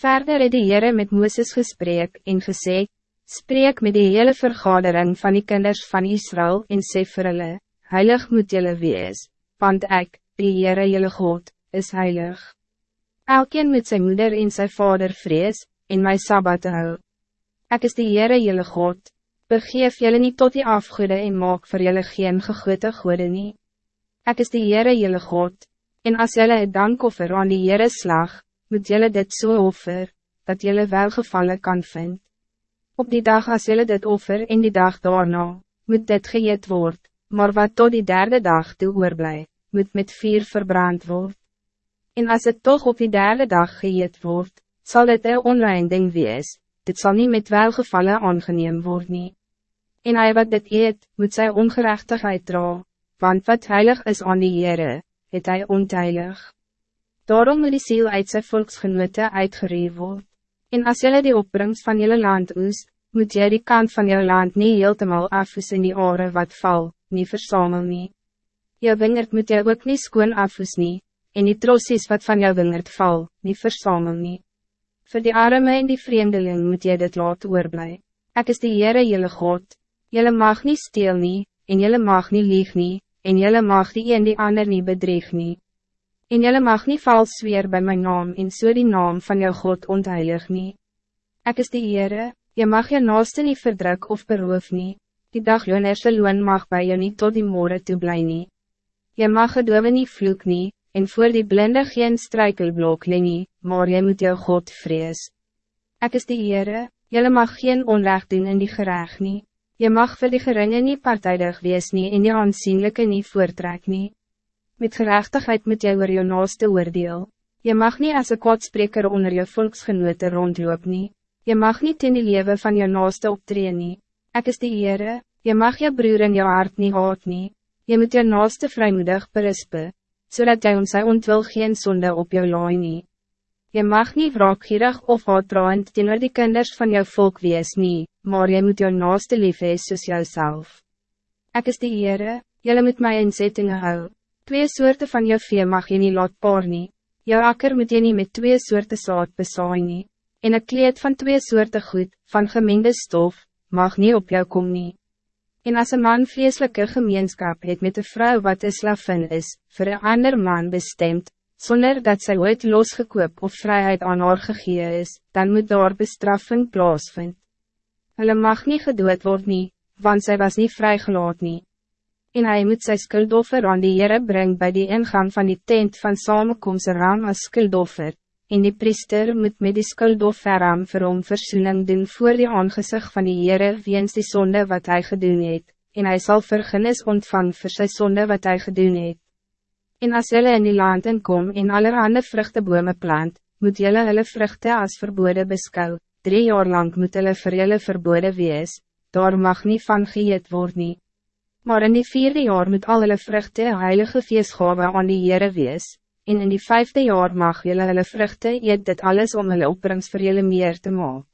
Verder het die Heere met Mooses gesprek en gesê, Spreek met die hele vergadering van die kinders van Israël en sê vir hulle, Heilig moet julle wees, want ek, die Heere julle God, is heilig. Elkeen moet zijn moeder en zijn vader vrees, en my Sabbat hou. Ek is die Heere julle God, begeef julle niet tot die afgoede en maak vir julle geen gegote goede nie. Ek is die Heere julle God, en as julle het dankoffer aan die Heere slag, moet julle dit so offer, dat julle welgevallen kan vinden. Op die dag als jullie dit offer in die dag daarna, moet dit geëet word, maar wat tot die derde dag toe oorblij, moet met vier verbrand word. En als het toch op die derde dag geëet word, zal het een onrein ding wees, dit zal niet met welgevallen aangeneem worden. En hij wat dit eet, moet zijn ongerechtigheid dra, want wat heilig is aan die Heere, het hij onteilig. Daarom moet die ziel uit zijn volksgenote uitgereed worden. En als jullie die opbrengst van jullie land oest, moet jy die kant van jou land niet heeltemal afvoes in die oren wat val, nie versamel nie. Jou wingerd moet jy ook nie skoon afvoes nie, en die trossies wat van jou wingerd val, nie versamel nie. Voor die arme en die vreemdeling moet jy dit laat oorblij. Ek is die Heere jylle God, jylle mag niet steel nie, en jylle mag niet lieg nie, en jylle mag die een die ander niet bedreig nie. En jylle mag niet vals weer bij mijn naam en so die naam van jou God ontheilig nie. Ek is die Heere, Je mag je naaste niet verdruk of beroof nie, die dag jonerse loon mag bij je niet tot die moore toe bly nie. Je mag gedove nie vloek nie, en voor die blinde geen struikelblok nie, maar je moet jou God vrees. Ik is die Heere, jylle mag geen onrecht doen in die gereg nie, je mag voor die geringe nie partijdig wees nie en die aansienlijke nie voortrek nie. Met gerechtigheid moet jy oor jou naaste oordeel, je mag niet als een kwadspreker onder je volksgenote rondloop nie. Je mag niet in die leven van je naaste optreden nie. Ek is die Heere, je mag je broer in je hart niet haat nie. Je moet je naaste vrijmoedig berispen, zodat jy om sy ontwil geen zonde op jou laai nie. Je mag niet wraakgierig of haatdraand teenoor die kinders van jou volk wees nie, maar je moet jou naaste lief hees soos jouself. Ek is die Heere, jylle moet my inzettingen hou. Twee soorten van jou vee mag je niet laat paar nie. Jou akker moet je niet met twee soorten saad besaai nie en een kleed van twee soorten goed, van gemengde stof, mag niet op jou komen. nie. En als een man vleeselijke gemeenschap het met een vrouw wat een slavin is, voor een ander man bestemd, zonder dat zij ooit losgekoop of vrijheid aan haar gegee is, dan moet daar bestraffing plaatsvinden. Hulle mag niet gedood worden, nie, want zij was niet vrijgelaat nie. En hij moet zijn skuldoffer aan die Heere brengen bij die ingang van die tent van samenkomst ram als skuldoffer, en die priester moet met die skuldofferam vir hom versoening doen voor die aangezicht van die Heere weens die zonde wat hij gedoen het, en hij zal vergunnis ontvang vir sy sonde wat hij gedoen het. En as jylle in die land inkom en allerhande vruchtebome plant, moet jylle hulle vruchte as verbode beskou, drie jaar lang moet hulle vir jylle verbode wees, daar mag niet van geëet word nie. Maar in die vierde jaar moet al hulle vruchte heilige feestgave aan die Heere wees, en in die vijfde jaar mag jullie hulle vruchte eet dit alles om hulle opbrengs vir jullie meer te maken.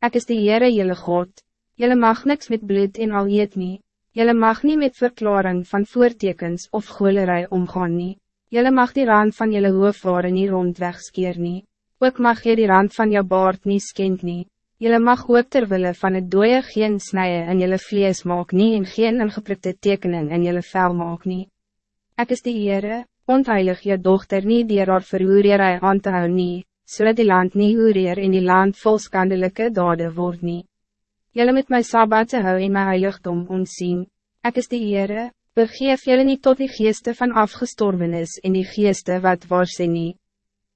Ik is de Heere jullie God, jullie mag niks met bloed en al eet nie, jullie mag niet met verklaring van voortekens of goelerij omgaan nie, jullie mag die rand van jullie hoofdware nie rondwegskeer nie, ook mag je die rand van jou baard nie skend nie, jullie mag ook terwille van het dooie geen snijden in jullie vlees maak nie en geen ingeprikte tekening in jullie vel maak nie. Ek is de Heere, ontheilig je dochter niet die haar verhoerierij aan te hou nie, so die land nie hoerier in die land vol skandelike dade word nie. Julle met my sabbat te hou en my heiligdom onzien, ek is die Heere, begeef julle niet tot die geeste van afgestorvenis en die geeste wat waar sy nie.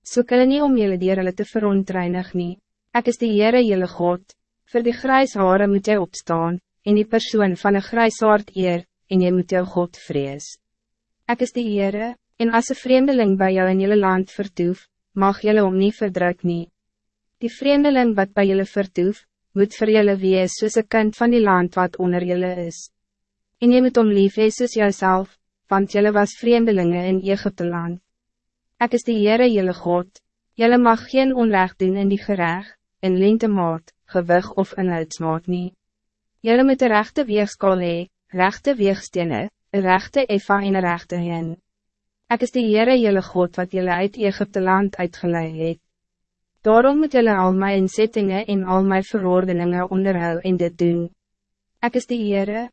Soek hulle nie om julle dier hulle te verontreinig nie, ek is die Heere julle God, voor die grijshare moet jy opstaan, en die persoon van een grijshaard eer, en jy moet jou God vrees. Ek is die Heere, En als een vreemdeling bij jou in jullie land vertoef, mag jullie om niet verdruk nie. Die vreemdeling wat bij jullie vertoef, moet voor jullie wees soos een kind van die land wat onder jullie is. En je moet om lief wees soos jouself, want jullie was vreemdelingen in Egypte land. Ek is die Heere jullie God, jullie mag geen onrecht doen in die gereg, in lintemaat, gewig of inhoudsmaat nie. Jullie moet de rechte weegskal hee, rechte weegstene, een rechte eva en een rechte hen. Ik is de Heere jelle God wat jelle uit Egypte land uitgeleid het. Daarom moet jullie al mijn inzettingen en al mijn verordeningen onderhou en dit doen. Ik is de Heere,